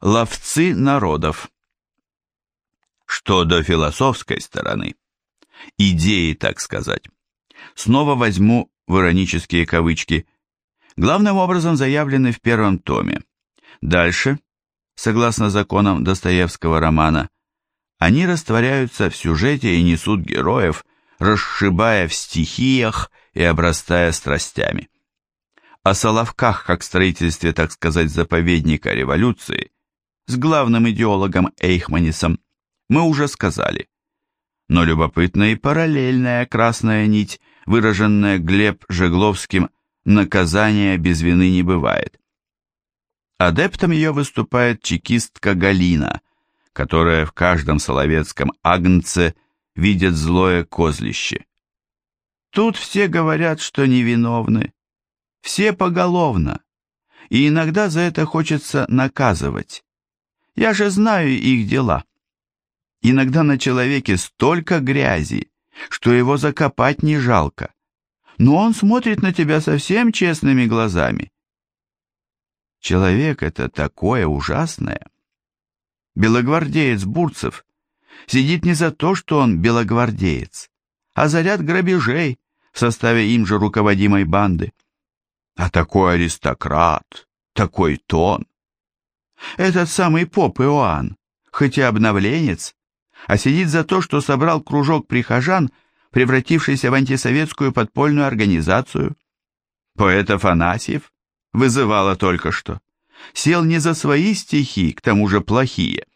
Ловцы народов. Что до философской стороны, идеи, так сказать, снова возьму в иронические кавычки, главным образом заявлены в первом томе. Дальше, согласно законам Достоевского романа, они растворяются в сюжете и несут героев, расшибая в стихиях и обрастая страстями. О Соловках как строительстве, так сказать, заповедника революции с главным идеологом Эйхманисом мы уже сказали. Но любопытна и параллельная красная нить, выраженная Глеб Жегловским «наказания без вины не бывает». Адептом ее выступает чекистка Галина, которая в каждом соловецком агнце видит злое козлище. Тут все говорят, что невиновны, все поголовно, и иногда за это хочется наказывать. Я же знаю их дела. Иногда на человеке столько грязи, что его закопать не жалко, но он смотрит на тебя совсем честными глазами. Человек это такое ужасное. Белогвардеец Бурцев сидит не за то, что он белогвардеец, а за ряд грабежей в составе им же руководимой банды. А такой аристократ, такой тон. Этот самый поп Иоанн, хоть и обновленец, а сидит за то, что собрал кружок прихожан, превратившийся в антисоветскую подпольную организацию. Поэт Афанасьев вызывало только что. Сел не за свои стихи, к тому же плохие,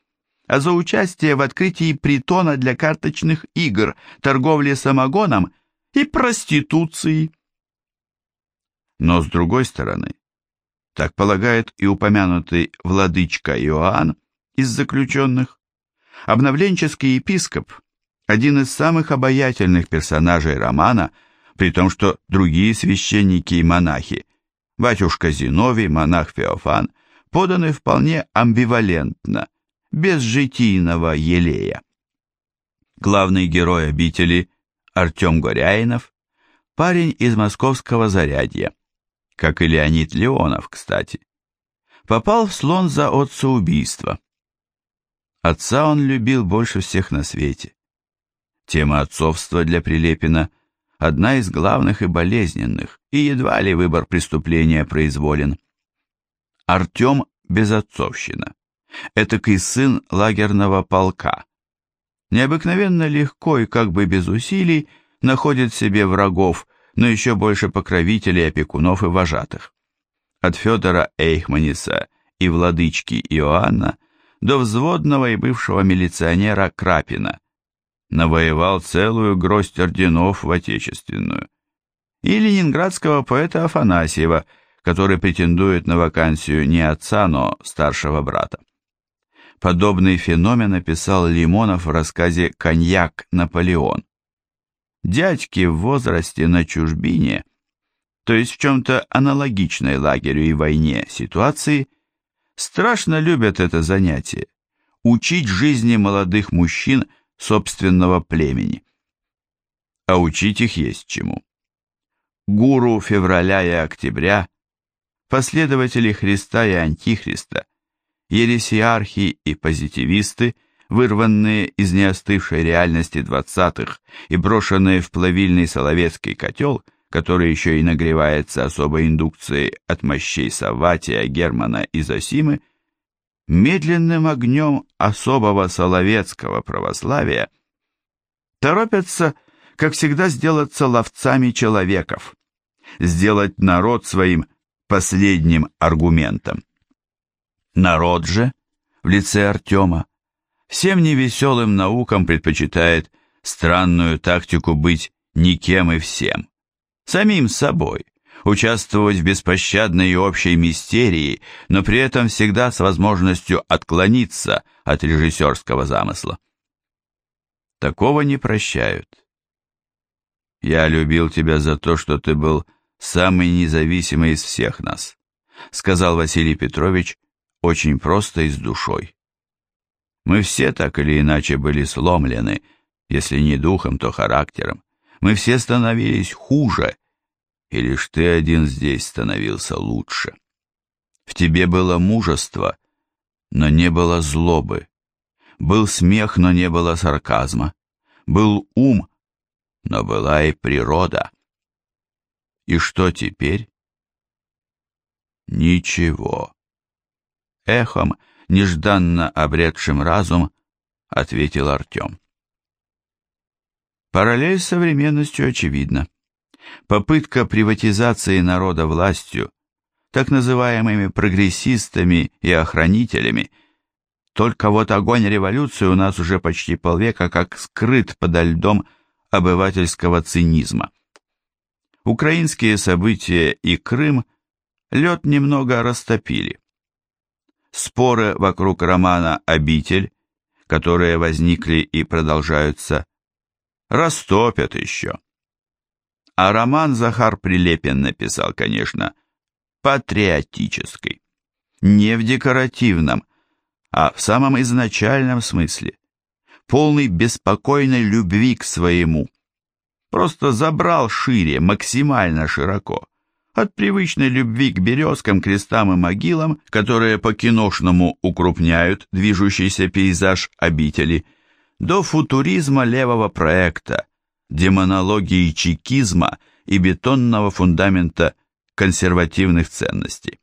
а за участие в открытии притона для карточных игр, торговли самогоном и проституции. Но с другой стороны, так полагает и упомянутый владычка Иоанн из заключенных, обновленческий епископ – один из самых обаятельных персонажей романа, при том, что другие священники и монахи, батюшка Зиновий, монах Феофан, поданы вполне амбивалентно, без житийного елея. Главный герой обители Артем Горяинов, парень из московского зарядья, как и Леонид Леонов, кстати, попал в слон за отцеубийство. Отца он любил больше всех на свете. Тема отцовства для Прилепина – одна из главных и болезненных, и едва ли выбор преступления произволен. Артем – безотцовщина. Этакий сын лагерного полка. Необыкновенно легко и как бы без усилий находит себе врагов, но еще больше покровителей, опекунов и вожатых. От Федора Эйхманиса и владычки Иоанна до взводного и бывшего милиционера Крапина. Навоевал целую гроздь орденов в Отечественную. И ленинградского поэта Афанасьева, который претендует на вакансию не отца, но старшего брата. Подобный феномен описал Лимонов в рассказе «Коньяк Наполеон» дядьки в возрасте на чужбине, то есть в чем-то аналогичной лагерю и войне ситуации, страшно любят это занятие – учить жизни молодых мужчин собственного племени. А учить их есть чему. Гуру февраля и октября, последователи Христа и Антихриста, ересиархи и позитивисты – вырванные из неостывшей реальности двадцатых и брошенные в плавильный соловецкий котел, который еще и нагревается особой индукцией от мощей Саватия, Германа и Зосимы, медленным огнем особого соловецкого православия торопятся, как всегда, сделаться ловцами человеков, сделать народ своим последним аргументом. Народ же, в лице Артема, всем невеселым наукам предпочитает странную тактику быть никем и всем, самим собой, участвовать в беспощадной и общей мистерии, но при этом всегда с возможностью отклониться от режиссерского замысла. Такого не прощают. «Я любил тебя за то, что ты был самый независимый из всех нас», сказал Василий Петрович очень просто и с душой. Мы все так или иначе были сломлены, если не духом, то характером. Мы все становились хуже, и лишь ты один здесь становился лучше. В тебе было мужество, но не было злобы. Был смех, но не было сарказма. Был ум, но была и природа. И что теперь? Ничего. Эхом, нежданно обретшим разум, ответил Артем. Параллель с современностью очевидна. Попытка приватизации народа властью, так называемыми прогрессистами и охранителями, только вот огонь революции у нас уже почти полвека как скрыт подо льдом обывательского цинизма. Украинские события и Крым лед немного растопили. Споры вокруг романа «Обитель», которые возникли и продолжаются, растопят еще. А роман Захар Прилепин написал, конечно, патриотический. Не в декоративном, а в самом изначальном смысле. Полный беспокойной любви к своему. Просто забрал шире, максимально широко. От привычной любви к березкам, крестам и могилам, которые по-киношному укрупняют движущийся пейзаж обители, до футуризма левого проекта, демонологии чекизма и бетонного фундамента консервативных ценностей.